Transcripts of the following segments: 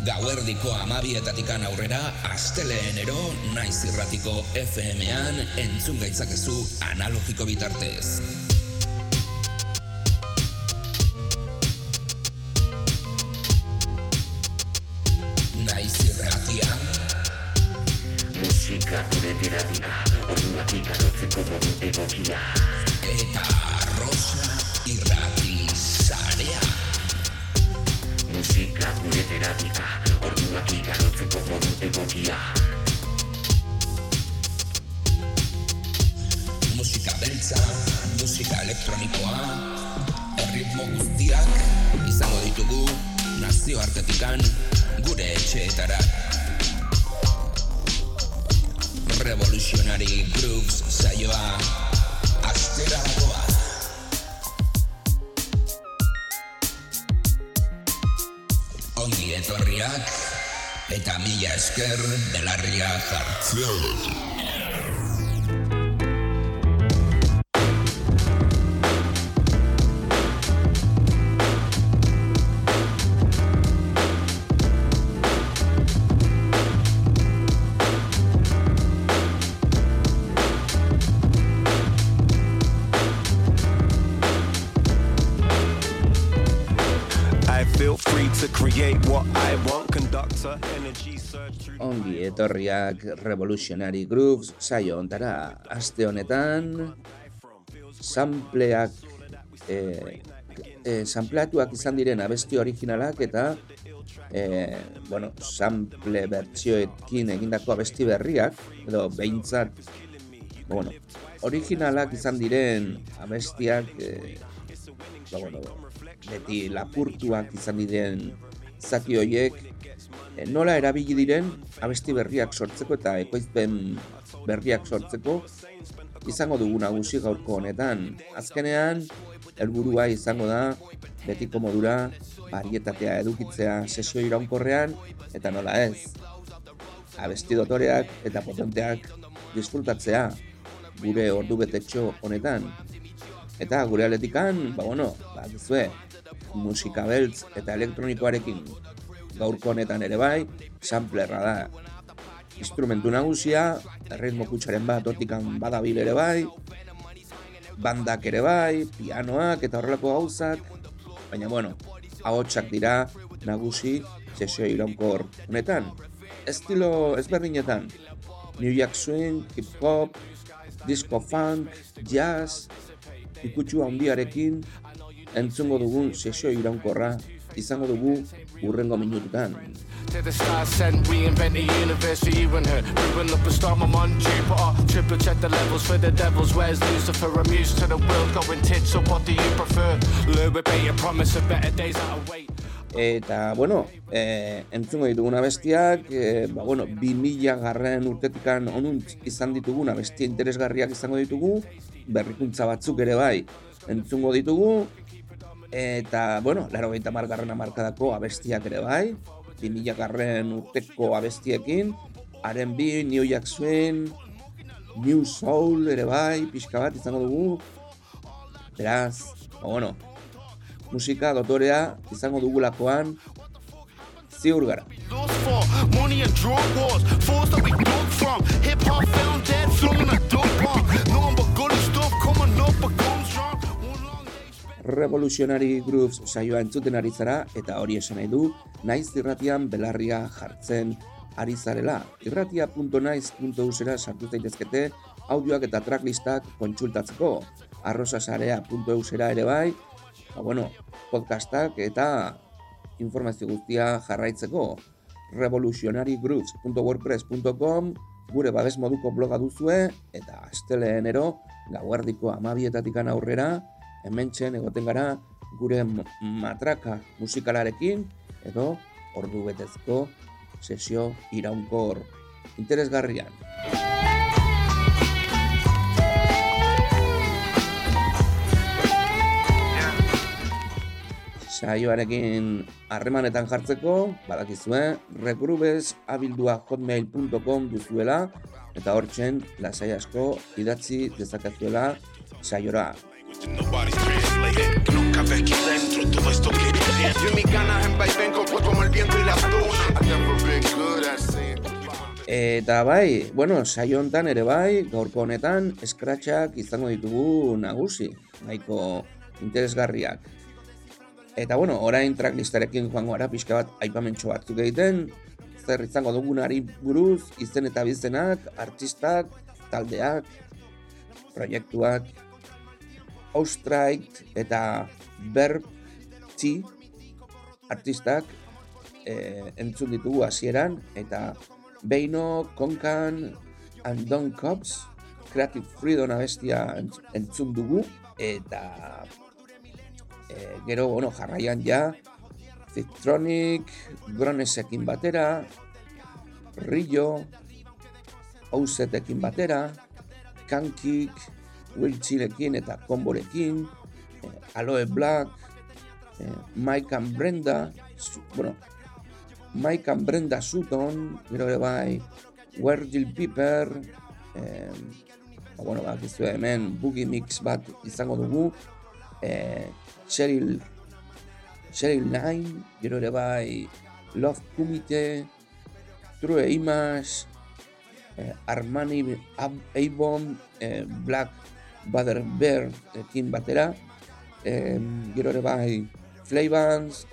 Gauerdiko amabietatikan aurrera, asteleenero naiz irratiko FM-an entzun gaitzakezu analogiko bitartez. Naiz irratia. Musika gure terapia, orduak ikarotzeko modu egokia. Eta Musika gure terapia, orduak ikarotzeko modu egokia. Musika beltza, musika elektronikoa, erritmo guztiak izango ditugu nazioartetikan gure etxeetara. Revolutionary Grooves saioa astera dagoa. Etorriak eta mila esker belarria jartzen. Etorriak Revolutionary Grooves saio ontara aste honetan sampleak e, e, sampleatuak izan diren abesti originalak eta e, bueno, sample bertsioekin egindako abesti berriak edo behintzat bueno, originalak izan diren abestiak e, ba, bueno, beti lapurtuak izan diren zati horiek nola erabili diren abesti berriak sortzeko eta ekoizpen berriak sortzeko izango dugu nagusi gaurko honetan. Azkenean, helburua izango da betiko modura varietatea edukitzea sesio iraunkorrean eta nola ez. Abesti dotoreak eta potenteak disfrutatzea gure ordu betetxo honetan. Eta gure aletikan, ba bueno, ba gizue, musika beltz eta elektronikoarekin gaurko honetan ere bai, samplerra da. Instrumentu nagusia, ritmo kutsaren bat otikan badabil ere bai, bandak ere bai, pianoak eta horrelako gauzak, baina bueno, ahotsak dira nagusi sesio iraunkor honetan. Estilo ezberdinetan, New York Swing, Hip Hop, Disco Funk, Jazz, ikutsu handiarekin entzungo dugun sesio iraunkorra izango dugu urrengo minututan. Eta, bueno, e, entzungo dituguna bestiak, e, ba, bueno, 2000 garren urtetikan onuntz izan dituguna bestia interesgarriak izango ditugu, berrikuntza batzuk ere bai. Entzungo ditugu, eta, bueno, laro gaita margarren amarkadako abestiak ere bai, 2000 garren urteko abestiekin, R&B, New Jack Swing, New Soul ere bai, pixka bat izango dugu, beraz, ba, bueno, musika dotorea izango dugulakoan ziur gara. Money and drug wars. Fools that we dug from. Hip hop found dead, in Revolutionary Grooves saioa entzuten ari zara eta hori esan nahi du naiz irratian belarria jartzen ari zarela. irratia.naiz.usera sartu daitezkete audioak eta tracklistak kontsultatzeko. arrosasarea.eusera ere bai, ba, bueno, podcastak eta informazio guztia jarraitzeko. revolutionarygrooves.wordpress.com gure babes moduko bloga duzue eta asteleenero gauardiko amabietatikan aurrera hementxen egoten gara gure matraka musikalarekin edo ordu betezko sesio iraunkor interesgarrian. saioarekin harremanetan jartzeko, badakizue, regrubes abildua hotmail.com duzuela, eta hortzen lasai asko idatzi dezakezuela saiora. Nobody's translated. Que no cabe aquí dentro todo esto que viene. Yo y mi ganas en vaivén como como el viento y las dunas. Eta bai, bueno, saio hontan ere bai, gaurko honetan, eskratxak izango ditugu nagusi, nahiko interesgarriak. Eta bueno, orain tracklistarekin joango gara pixka bat aipamentxo batzuk egiten, zer izango dugunari buruz, izen eta bizenak, artistak, taldeak, proiektuak, Austrite eta Verb T artistak e, entzun ditugu hasieran. Eta Beino, Konkan, and Don Cops, Creative Freedom abestia entzun dugu, eta e, gero, bueno, jarraian ja, Ziptronic, Gronesekin batera, Rillo, Ousetekin batera, Kankik, Wiltzilekin eta Komborekin, eh, Aloe Black, eh, Mike and Brenda, su, bueno, Mike and Brenda Sutton, gero ere bai, Virgil Piper, eh, ba, bueno, ba, hemen boogie mix bat izango dugu, eh, Cheryl, Cheryl Nine, gero ere bai, Love Kumite, True Image, eh, Armani Avon, eh, Black Butter Bear ekin batera, eh, gero ere bai, Flavans,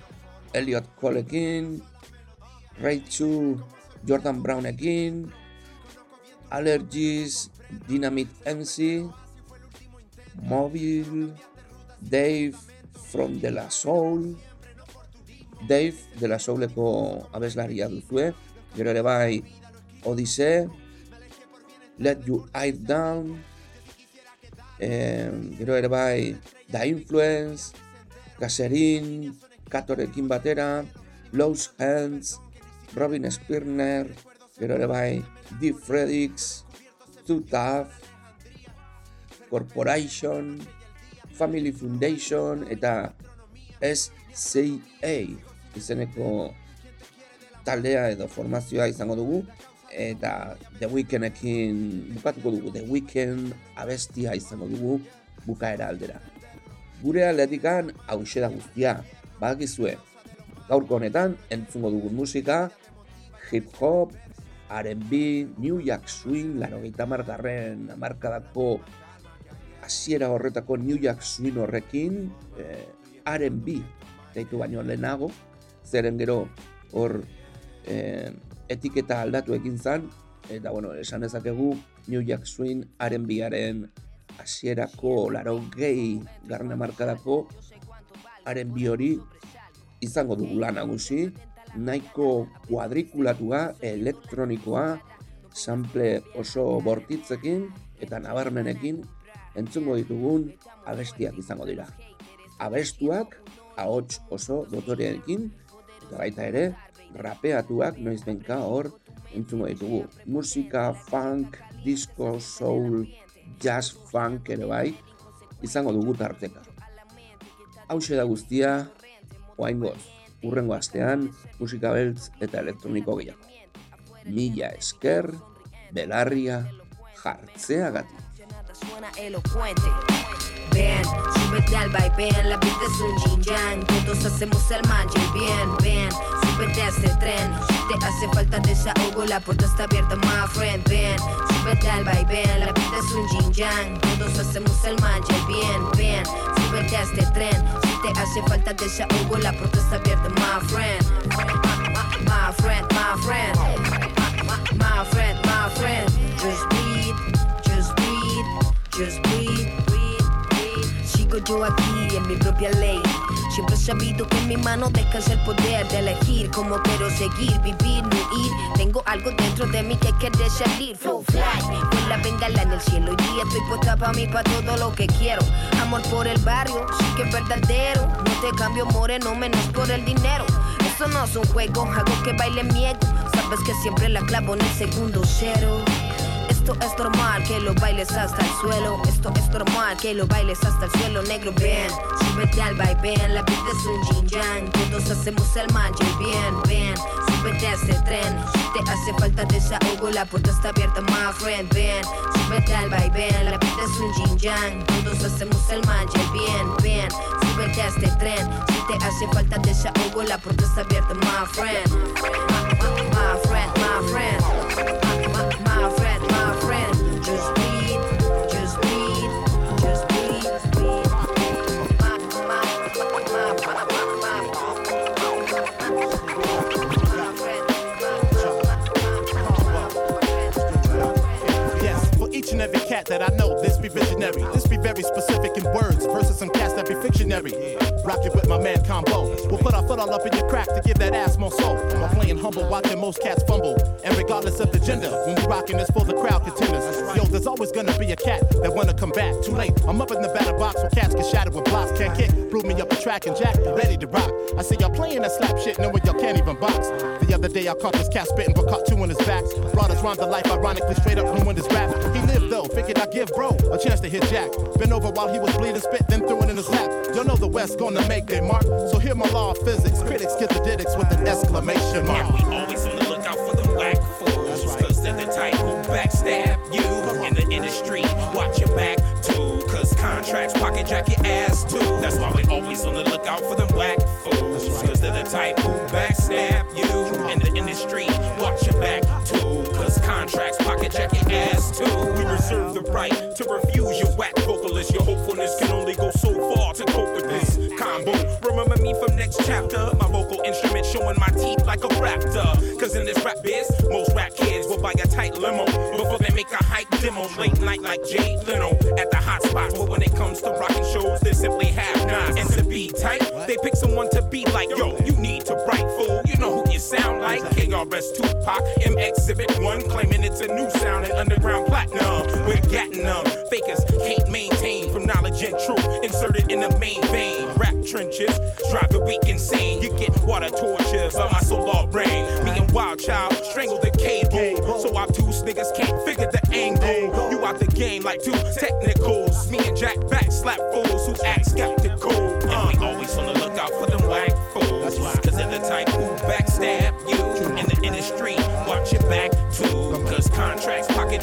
Elliot Colekin, Rachel Jordan Brownekin, Allergies, Dynamite MC, Mobile, Dave from De La Soul, Dave De La Souleko abeslaria duzue, gero ere bai Odyssey, Let You Eye Down, eh, gero ere bai The Influence, Gaserin, Katorekin batera, Lowe's Hands, Robin Spirner, gero ere bai Deep Fredix, Too Tough, Corporation, Family Foundation eta SCA izeneko taldea edo formazioa izango dugu eta The Weekendekin bukatuko dugu The Weekend abestia izango dugu bukaera aldera. Gure aldetikan hau da guztia, badakizue, gaurko honetan entzungo dugun musika, hip hop, R&B, New York Swing, laro gaita margarren amarkadako hasiera horretako New York Swing horrekin, eh, R&B deitu baino lehenago, zeren gero hor eh, etiketa aldatu egin zan, eta bueno, esan ezakegu New York Swing R&Baren hasierako laro gehi garna markadako R&B hori izango dugu lan nagusi, nahiko kuadrikulatua, elektronikoa, sample oso bortitzekin eta nabarmenekin entzungo ditugun abestiak izango dira. Abestuak ahots oso dotoreekin eta baita ere rapeatuak noiz benka hor entzungo ditugu. Musika, funk, disco, soul, jazz, funk ere bai izango dugu tarteka. Hau da guztia, oaingoz, urrengo astean musika beltz eta elektroniko gehiago. Mila esker, belarria, jartzea gati. suena elocuente. Ven, súbete al vaivén, la vida es un yin yang, todos hacemos el el bien, ven, súbete a este tren, si te hace falta desahogo, la puerta está abierta, my friend, ven, súbete al vaivén, la vida es un yin yang, todos hacemos el el bien, ven, súbete a este tren, si te hace falta desahogo, la puerta está abierta, my friend, my friend, my friend, my friend, my friend, just breathe, just just breathe, breathe, breathe. Sigo yo aquí en mi propia ley. Siempre he sabido que en mi mano descansa el poder de elegir cómo quiero seguir, vivir, no ir. Tengo algo dentro de mí que quiere salir. Flow fly, con la bengala en el cielo. Hoy día estoy puesta para mí, para todo lo que quiero. Amor por el barrio, sí que es verdadero. No te cambio moreno, menos por el dinero. Eso no es un juego, hago que baile mi ego. Sabes que siempre la clavo en el segundo cero. Esto es normal que lo bailes hasta el suelo. Esto es normal que lo bailes hasta el cielo negro. Ven, súbete al vaivén. La vida es un yin yang. Todos hacemos el el bien. Ven, súbete a este tren. Si te hace falta desahogo, la puerta está abierta, my friend. Ven, súbete al vaivén. La vida es un yin yang. Todos hacemos el el bien. Ven, súbete a este tren. Si te hace falta desahogo, la puerta está abierta, my friend. My friend, my friend. and every cat that I know. This be visionary. This be very specific in words versus some cats that be fictionary. Rockin' with my man Combo. We'll put our foot all up in your crack to give that ass more soul. While playing humble, watching most cats fumble. And regardless of the gender, when we rockin' this for the crowd contenders. Yo, there's always gonna be a cat that wanna come back. Too late, I'm up in the batter box where cats get shattered with blocks. Can't kick, blew me up a track and jack, ready to rock. I see y'all playing that slap shit, knowing y'all can't even box. The other day I caught this cat spitting, but caught two in his back. Brought us round the life, ironically straight up ruined his rap. He lived though, figured I'd give bro a chance to hit Jack. Been over while he was bleeding, spit, then threw it in his lap. Y'all know the West gonna make their mark, so hear my law of physics. Critics get the didicks with an exclamation mark. We always on the lookout for the whack fools. Cause they're the type who backstab you in the industry. Watch your back too. Cause contracts pocket jack your ass too. That's why we always on the lookout for them whack fools. Cause they're the type who backstab you in the industry. Watch your back too. Cause contracts pocket jack your ass too. We reserve the right to refuse your whack vocalist. Your hopefulness can only go so far to cope with this Remember me from next chapter. My vocal instrument showing my teeth like a raptor. Cause in this rap biz, most rap kids will buy a tight limo before they make a hype demo. Late night like Jay Leno at the hot spots. But when it comes to rocking shows, they simply have none. And to be tight, they pick someone to be like, yo, you need to write fool. You sound like. KRS Tupac, M Exhibit 1, claiming it's a new sound and underground platinum. We're getting them. Fakers can't maintain from knowledge and truth. Inserted in the main vein. Rap trenches, drive the weak insane. You get water tortures on my solar brain. Me and Wild Child strangle the cable. So obtuse niggas can't figure the angle. You out the game like two technicals. Me and Jack back slap fools who act skeptical.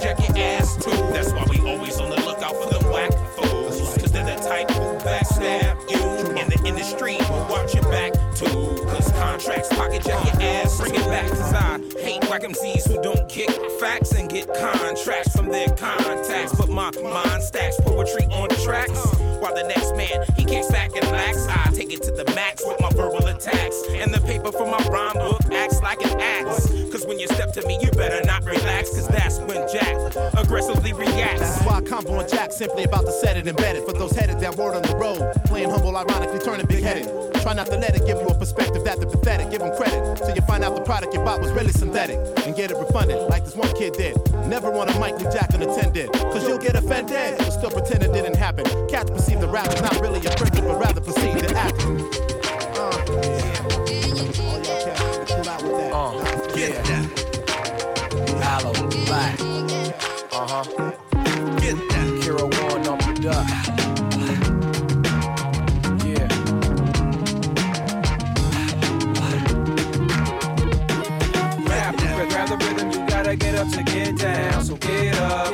Jack your ass too. That's why we always on the lookout for them whack fools. Cause they're the type who backstab you in the industry. Watch your back too. Cause contracts pocket jack your ass. Bring it back cause I hate whack MCs who don't kick facts and get contracts from their contacts. But my mind stacks poetry on tracks. While the next man, he kicks back and relax. I take it to the max with my verbal attacks. And the paper from my rhyme book acts like an axe. Cause when you step to me, you better not relax. Cause that's when Jack aggressively reacts. That's why Combo and Jack simply about to set it embedded. For those headed that word on the road, playing humble, ironically turning big headed. Try not to let it give you a perspective that the pathetic. Give them credit till you find out the product you bought was really synthetic and get it refunded like this one kid did. Never want a mic with Jack unattended, cause you'll get offended. But still pretend it didn't happen. Cats perceive the rap as not really a cricket, but rather perceive the acting. Uh, yeah. All y'all cats, out with that. Uh, yeah. Black. Uh huh. Get that. Hero One on the duck. Yeah. Rap, grab the rhythm, you gotta get up to get down. So get up,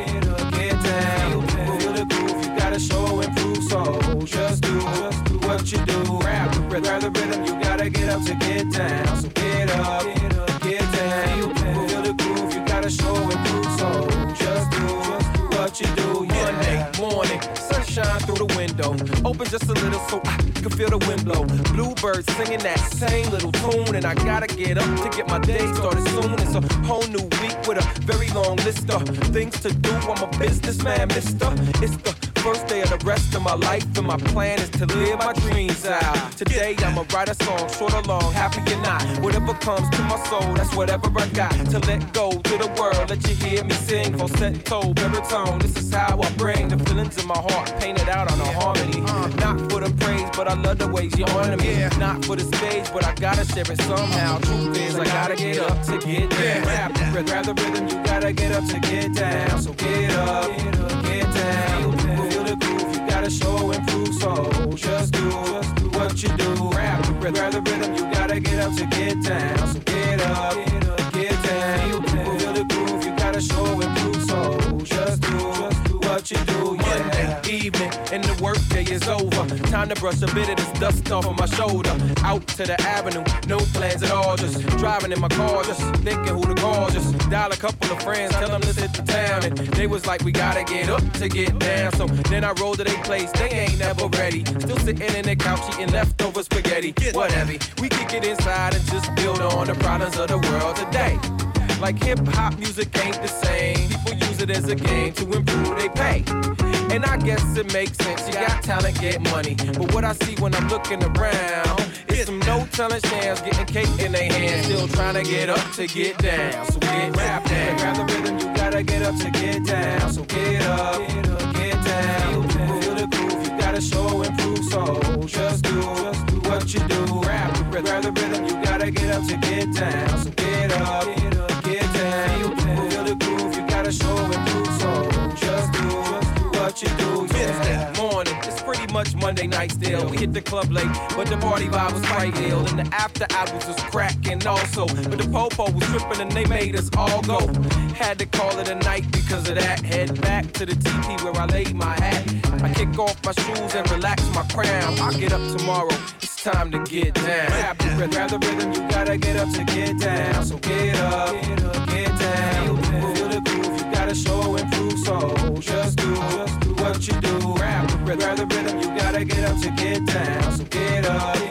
get down. Feel the groove, you gotta show and prove. So just do, just do what you do. Rap, grab the rhythm, you gotta get up to get down. So get up, window. Open just a little so I can feel the wind blow. Bluebirds singing that same little tune, and I gotta get up to get my day started soon. It's a whole new week with a very long list of things to do. I'm a businessman, mister. It's the first day of the rest of my life, and my plan is to live my dreams out. Today I'ma write a song, short or long, happy or not. Whatever comes to my soul, that's whatever I got to let go to the world. Let you hear me sing, falsetto, baritone. This is how I bring the feelings in my heart, painted out on a harmony. Not for the praise, but I love the ways you honor me. Not for the stage, but I gotta share it somehow. Truth is, I gotta get up to get down. Rap, grab the rhythm, you gotta get up to get down. So get up, get down. Show and prove. So just do, just do what you do. Rap, grab the rhythm, you gotta get up to get down. So get up, get down. Feel the groove, you gotta show and prove. So just do, just do what you do. Evening and the workday is over. Time to brush a bit of this dust off of my shoulder. Out to the avenue, no plans at all. Just driving in my car, just thinking who to call. Just dial a couple of friends, tell them to hit the town. And they was like, we gotta get up to get down. So then I rolled to their place, they ain't never ready. Still sitting in their couch eating leftover spaghetti. Whatever, we kick it inside and just build on the problems of the world today. Like hip hop music ain't the same. People use it as a game to improve their pay. And I guess it makes sense. You got talent, get money. But what I see when I'm looking around is some no talent shams getting cake in their hands. Still trying to get up to get down. So get rap down. Grab the rhythm, you gotta get up to get down. So get up, get down. Feel the groove, you gotta show and prove. So just do, just do what you do. Grab the rhythm, you gotta get up to get down. So get up, get down. Feel the you do. Yeah. Morning, it's pretty much Monday night still. We hit the club late, but the party vibe was quite ill. And the after hours was cracking also. But the popo was tripping and they made us all go. Had to call it a night because of that. Head back to the TP where I laid my hat. I kick off my shoes and relax my crown. I get up tomorrow. It's time to get down. Grab the, grab the rhythm, you gotta get up to get down. So get up, get down. Feel the groove, you gotta show and prove. So just do, just what you do. Grab the rhythm, you gotta get up to get down. So get up,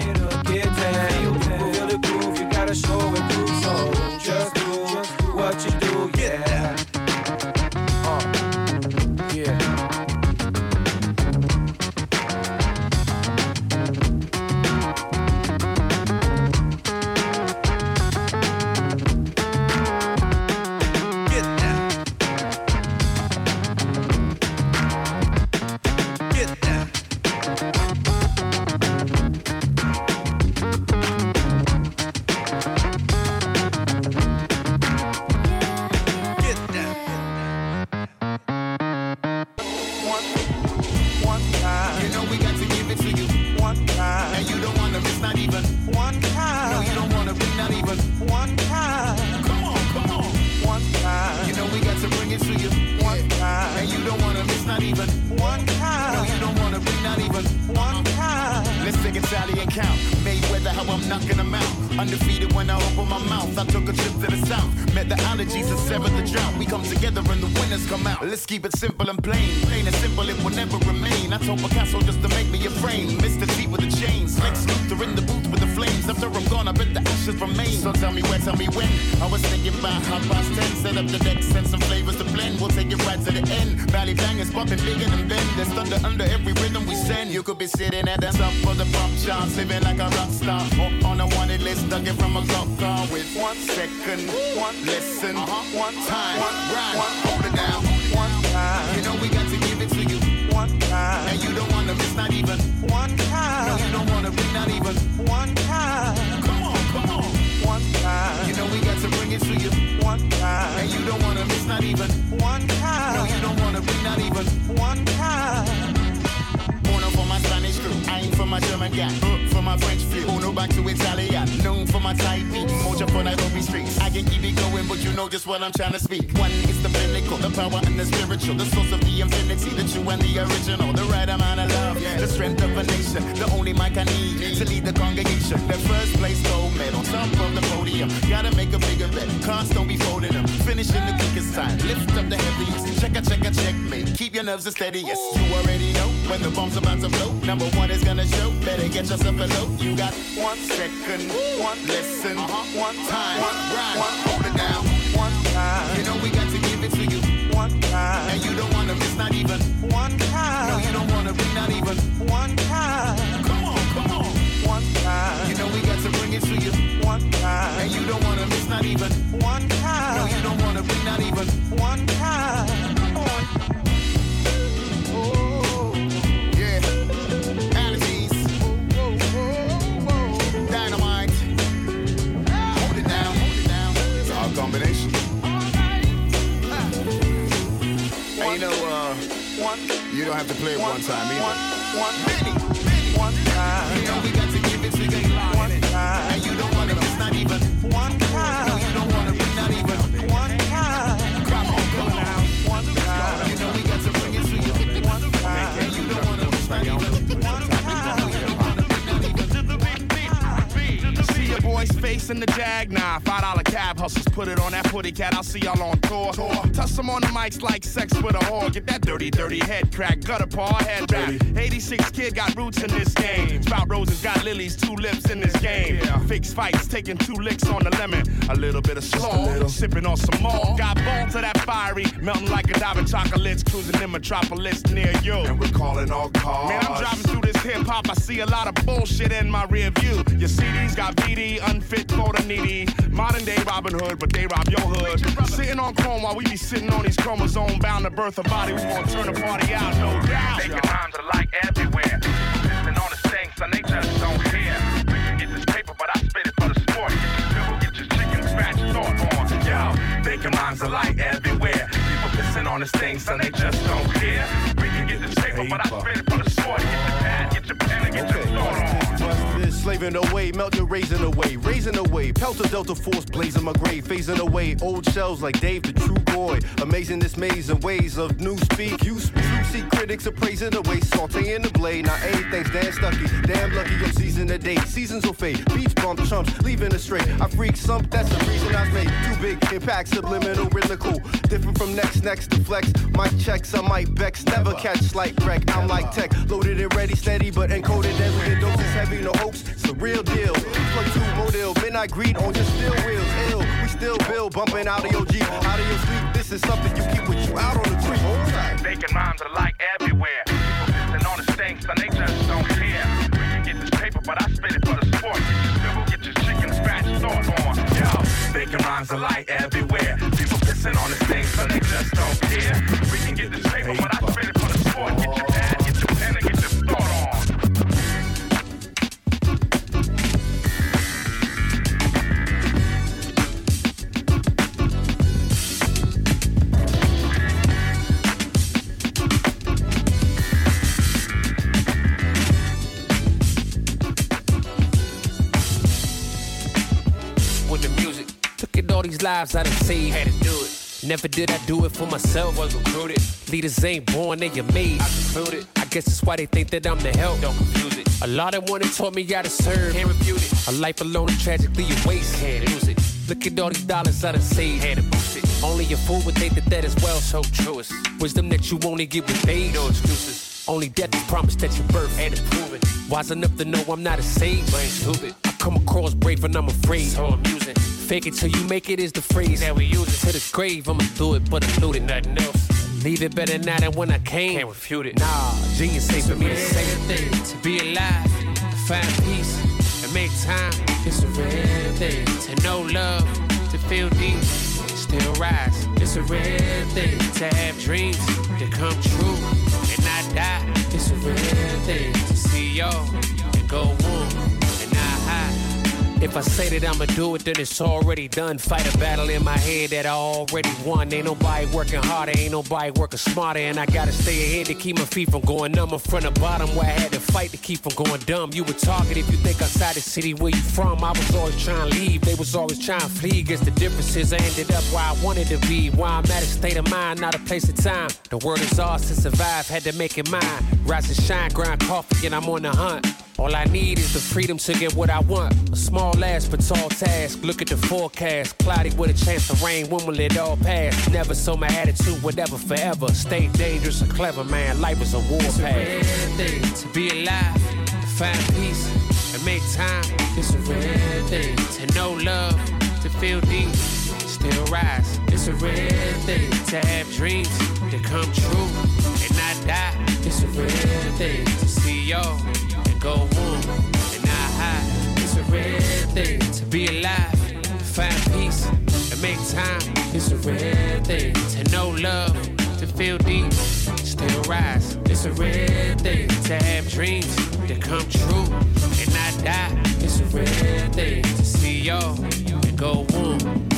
count. Mayweather, how I'm knocking them out. Undefeated when I open my mouth. I took a trip to the south. Met the allergies and severed the drought. We come together and the winners come out. Let's keep it simple and plain. Plain and simple, it will never remain. I told Picasso just to make me a frame. Mr. T with the chains. Lex Luthor in the booth with the flames. After I'm gone, I bet the ashes remain. So tell me where, tell me when. I was thinking about half past ten. Set up the deck, send some flavors to blend. We'll take it right to the end. Valley Bang is bumping bigger than Ben. There's thunder under every rhythm we send. You could be sitting at the top of the pop charts, living like a rock star. Or on a wanted list, dug it from a clock car with one second, one listen, uh-huh. one time, one rhyme, hold it down, One time. You know we got time. and you don't wanna miss not even. One time. No, you don't wanna be not even. One time. Come on, come on. One time. You know we got to bring it to you, One time. and you don't wanna miss not even. One time. No, you don't wanna be not even. One time. Uno for Spanish crew, I ain't from my German gang, uh, for my French few. Uno back to Italian, known for my tight beat. Moja for Nairobi streets. I can keep it going, but you know just what I'm trying to speak. One is the pinnacle, the power and the spiritual, the source of the infinity, the true and the original, the right amount of love, the strength of a nation, the only mic I need to lead the congregation. The first place gold medal, top of the podium. Gotta make a bigger bet, cards don't be folding them. Finish in the quickest time, lift up the heaviest. Check a check a checkmate, keep your nerves steady as you already know when the bomb's about to blow. Number one is gonna show, better get yourself a load. You got one second, one listen, one time, one rhyme, hold it down. One time. You know we got to give it to you, One time. and you don't wanna miss not even. One time. No, you don't wanna be not even. One time. Come on, come on. One time. You know we got to bring it to you, One time. and you don't wanna miss not even. One time. No, you don't wanna be not even. One time. One. you don't have to play it one time either. One. Many, many. One time. You know we got to give it to you. One time. And you don't wanna miss not even. One No, you don't wanna be not even. One time. Come on, come on. One time. You know we got to bring it to you. One time. And you don't wanna miss not even. One time. See your boy's face in the jag now. $5 cab hustles. Put it on that putty cat, I'll see y'all on tour. Tuss them on the mics like sex with a whore. Get that dirty, dirty head crack, gutter paw, head rap. 86 kid got roots in this game. Spout roses got lilies, two lips in this game. Fix fights, taking two licks on the lemon. A little bit of slaw, sipping on some more. Got balls of that fiery, melting like a diamond chocolates, cruising in Metropolis near you. And we're calling all cars. Man, I'm driving through this hip hop, I see a lot of bullshit in my rear view. Your CDs got BD, unfit for the needy. Modern day Robin Hood, but they rob your hood. Sitting on chrome while we be sitting on these chromosomes bound to birth a body. We gonna turn the party out, no doubt. Making rhymes are like everywhere. Listen on the thing, son, they just don't care. This paper, but I spit it for the sport. Get your chicken scratch thought. Yo, rhymes are like everywhere. People pissing on this thing, son, they just Slaving away, melting, raising away, raising away. Pelter Delta Force blazing my grave, phasing away. Old shells like Dave the True Boy. Amazing this maze and ways of new speak. You speak. See critics are praising the way, sauteing the blade. Now everything's damn stucky, damn lucky. I'm season the date. Seasons will fade. Beach bump chumps, leaving it straight. I freak some, that's the reason I made. Too big, impact, subliminal, rhythmical. Different from next, next to flex. My checks, I might vex. Never catch slight wreck. I'm like tech, loaded and ready, steady, but encoded deadly. The dose is heavy, no hoax. It's a real deal. Plug two model, midnight greed on your steel wheels. Ill, we still build, bumping out of your Jeep, out of your sleep. This is something you keep with you out on the creek. Making rhymes are like everywhere. People pissing on the stinks, and they just don't care. We can get this paper, but I spit it for the sport. Dribble, get your chicken scratch thought on. Yo, making rhymes are like everywhere. People pissing on the stinks, and they just don't care. We can get this paper, but I spit it for the sport. Get your all these lives I done saved. Had to do it. Never did I do it for myself. Was recruited. Leaders ain't born, they get made. I concluded. I guess that's why they think that I'm the help. Don't confuse it. A lot of wanted taught me how to serve. Can't refute it. A life alone is tragically a waste. Can't lose it. Look at all these dollars I done saved. Had to boost it. Only a fool would think that that is well so truest. Wisdom that you only get with age. No excuses. Only death is promised that you birth and it's proven. Wise enough to know I'm not a sage, but ain't stupid. I come across brave and I'm afraid. So amusing. Fake it till you make it is the phrase that we use it to the grave. I'ma do it, but include it, nothing else. Leave it better now than when I came. Can't refute it. Nah, genius say for me say a thing. To be alive, to find peace, and make time. It's a rare thing. To know love, to feel deep, still rise. It's a rare thing. To have dreams that come true and not die. It's a rare thing. To see y'all and go on and not hide. If I say that I'ma do it, then it's already done. Fight a battle in my head that I already won. Ain't nobody working harder, ain't nobody working smarter. And I gotta stay ahead to keep my feet from going numb. I'm from the bottom where I had to fight to keep from going dumb. You a target if you think outside the city where you from. I was always trying to leave, they was always trying to flee. Guess the differences, I ended up where I wanted to be. Why I'm at a state of mind, not a place of time. The world is ours to survive, had to make it mine. Rise and shine, grind coffee, and I'm on the hunt. All I need is the freedom to get what I want. A small ass but tall task. Look at the forecast. Cloudy with a chance of rain. When will it all pass? Never so my attitude, whatever, forever. Stay dangerous and clever, man. Life is a war It's a path. rare thing to be alive, to find peace, and make time. It's a rare thing to know love, to feel deep, still rise. It's a rare thing to have dreams that come true and not die. It's a rare thing to see y'all to love, to feel deep, still rise. It's a rare thing to have dreams that come true and not die. It's a rare thing to see y'all and go on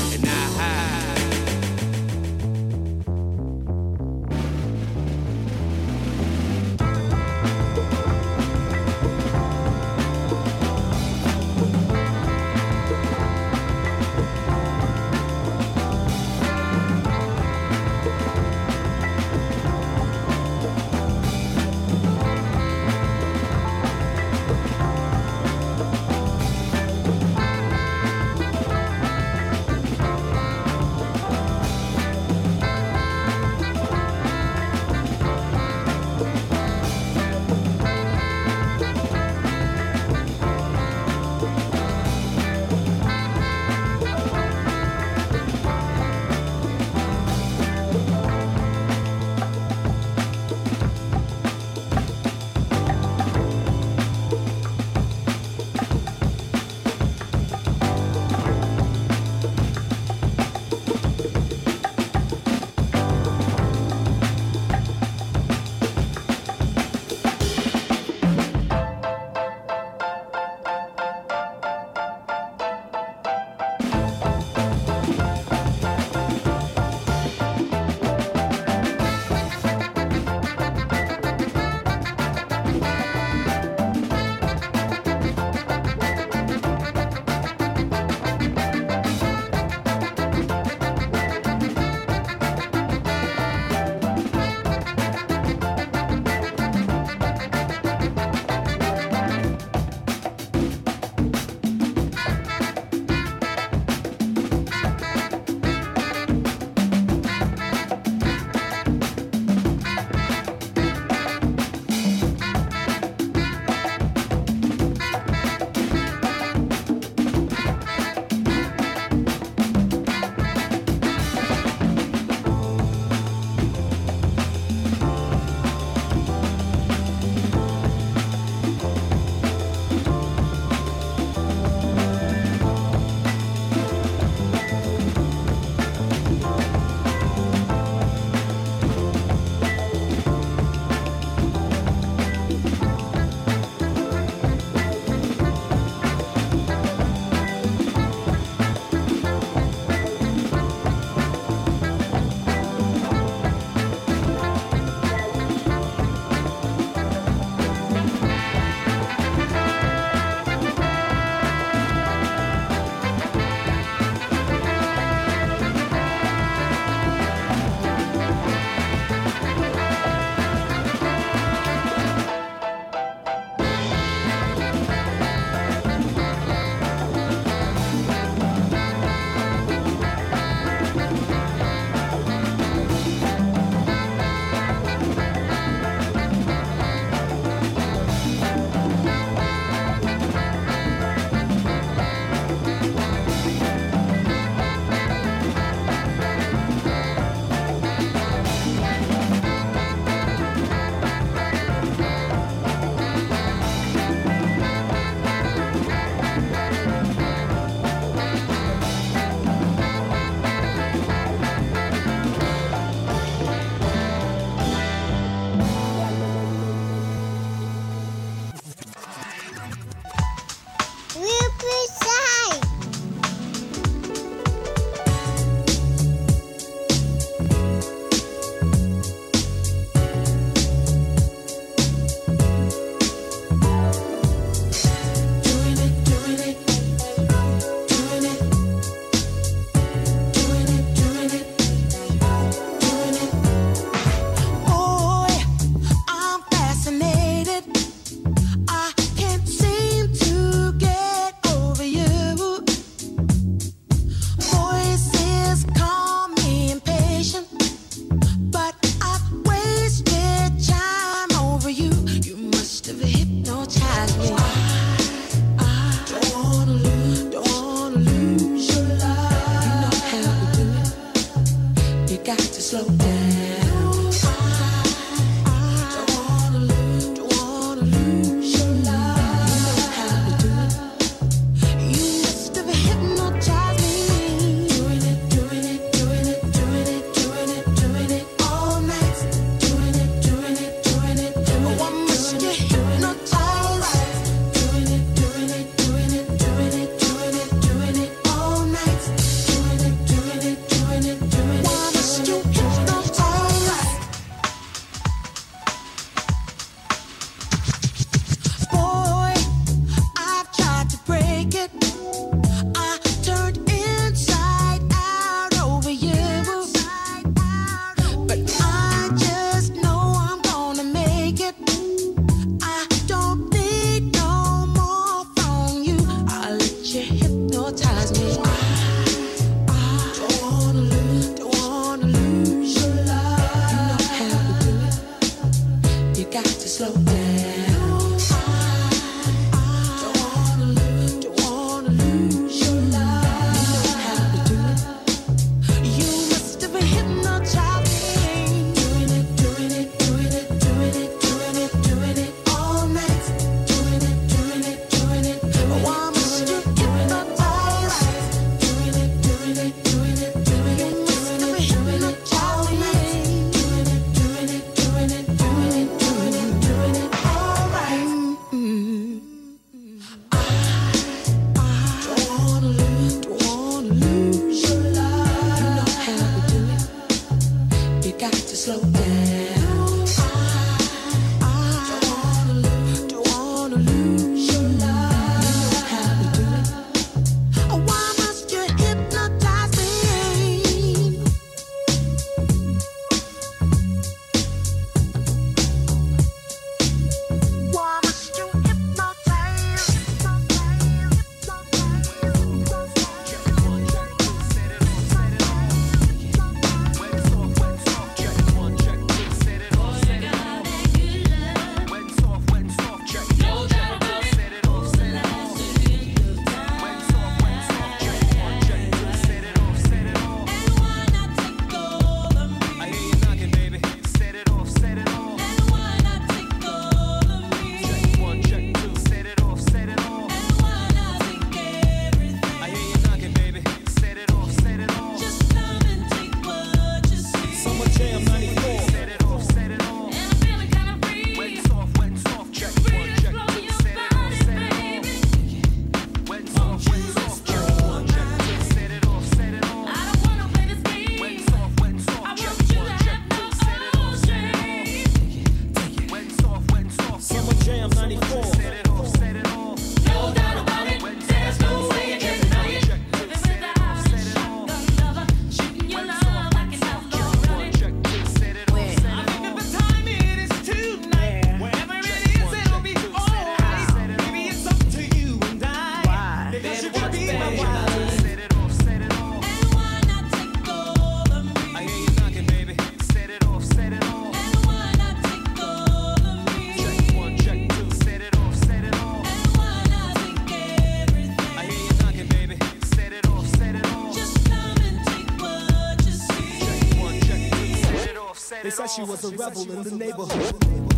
said she was a rebel in the neighborhood.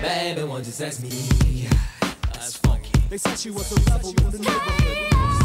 Baby, won't you sex me? That's funky. They said she was a rebel in the neighborhood.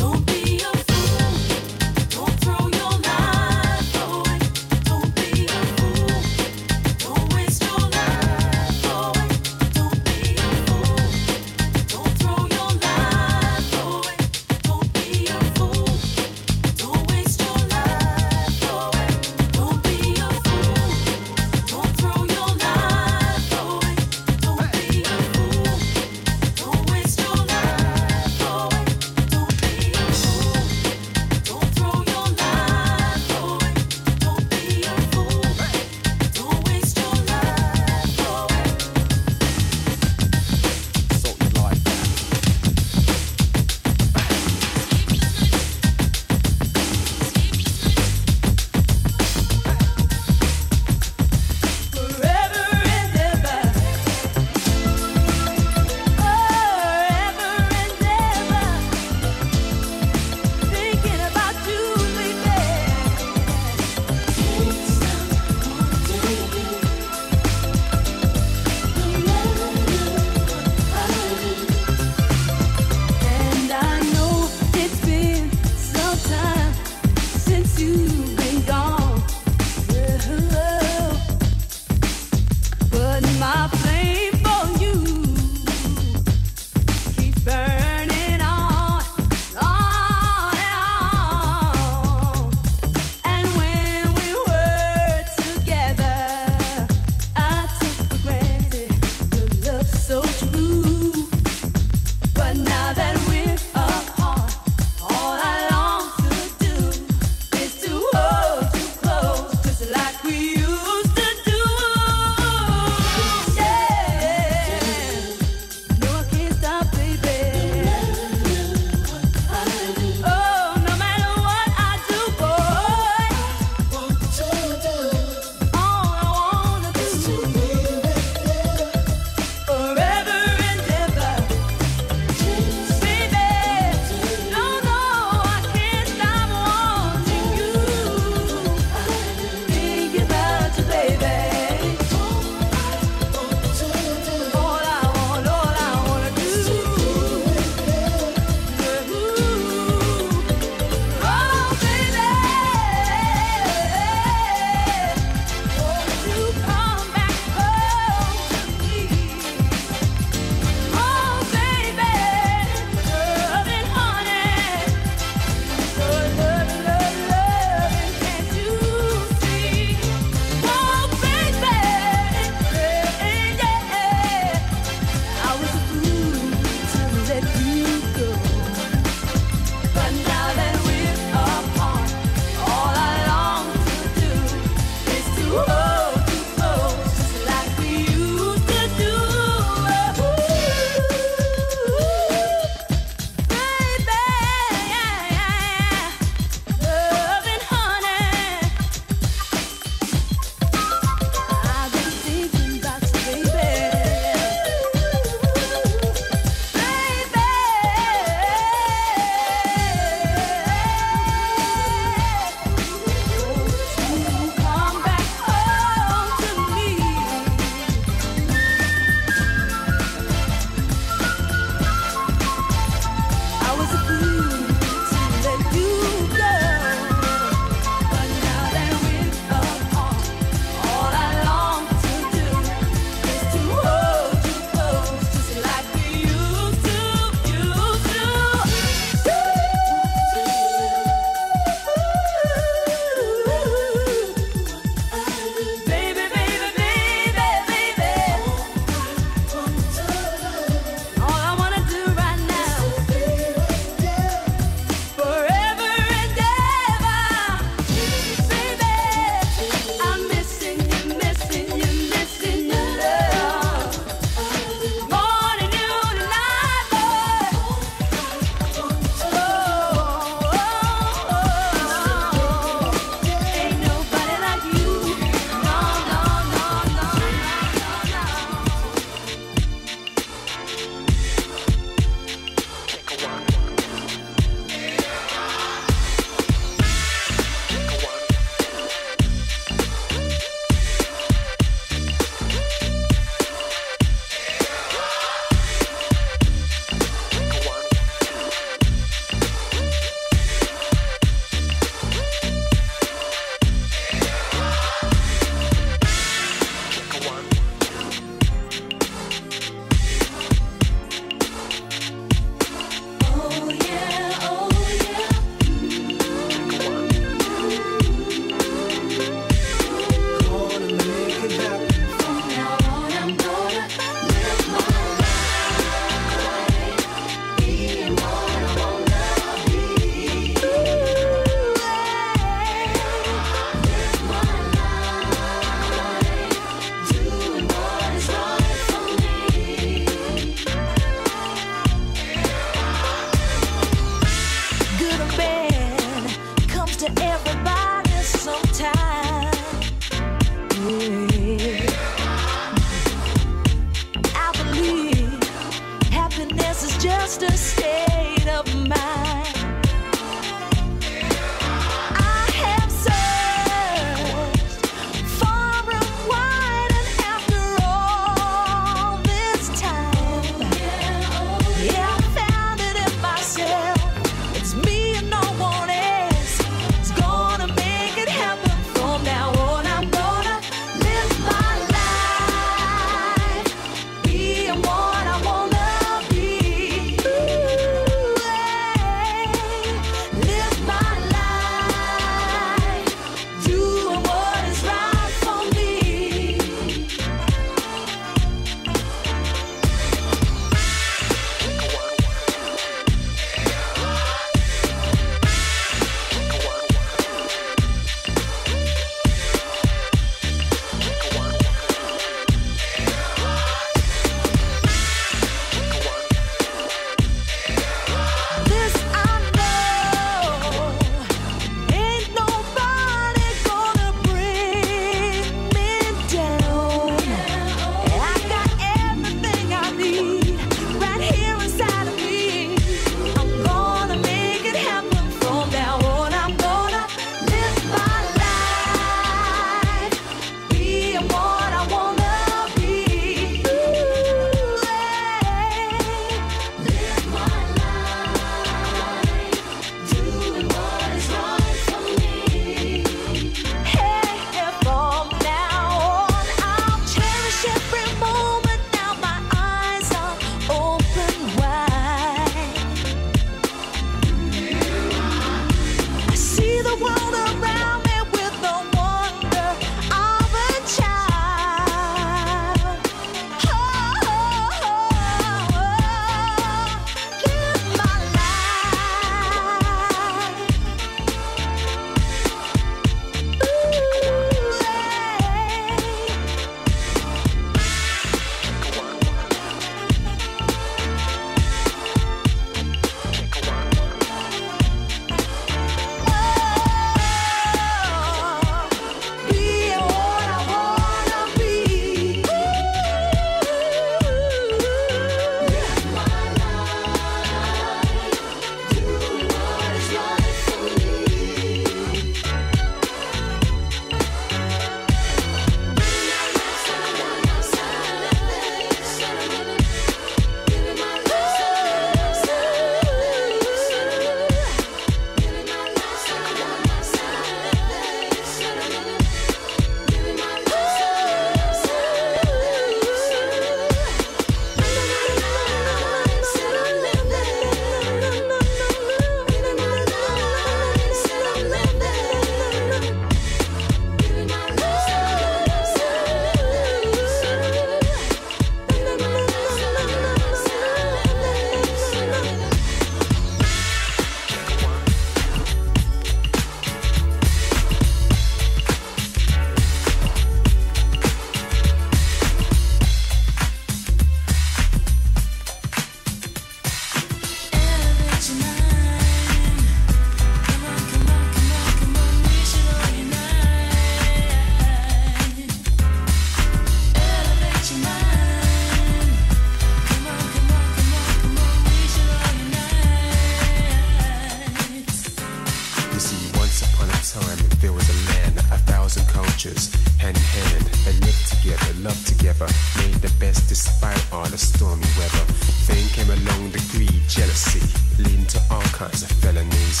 Together, together, made the best despite all the stormy weather. Then came along the greed, jealousy, leading to all kinds of felonies.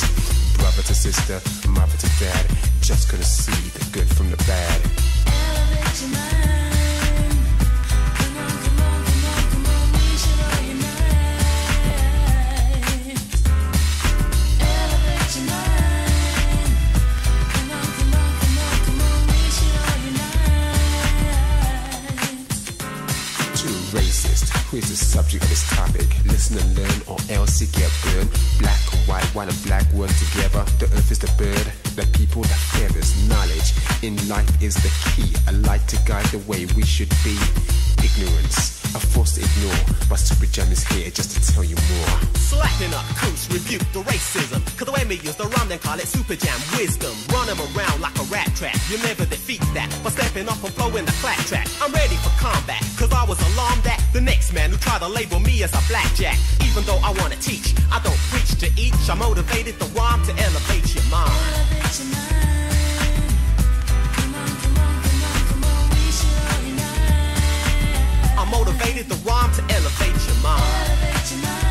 Brother to sister, mother to dad, just couldn't see the good from the bad. Subject of this topic? Listen and learn, or else you get burned. Black and white, white and black work together. The earth is the bird, the people, the feathers. Knowledge in life is the key. A light to guide the way we should be. Ignorance, I forced to ignore. My Super jam is here just to tell you more. Slacking up, coach, rebuke the racism. Cause the way me use the rhyme, then call it super jam wisdom. Run them around like a rat trap. You never defeat that. By stepping off and flowing the flat track. I'm ready for combat. Cause I was alarmed at the next man who tried to label me as a blackjack. Even though I wanna teach, I don't preach to each. I motivated the rhyme to elevate your mind. motivated the rhyme to elevate your mind. Elevate your mind.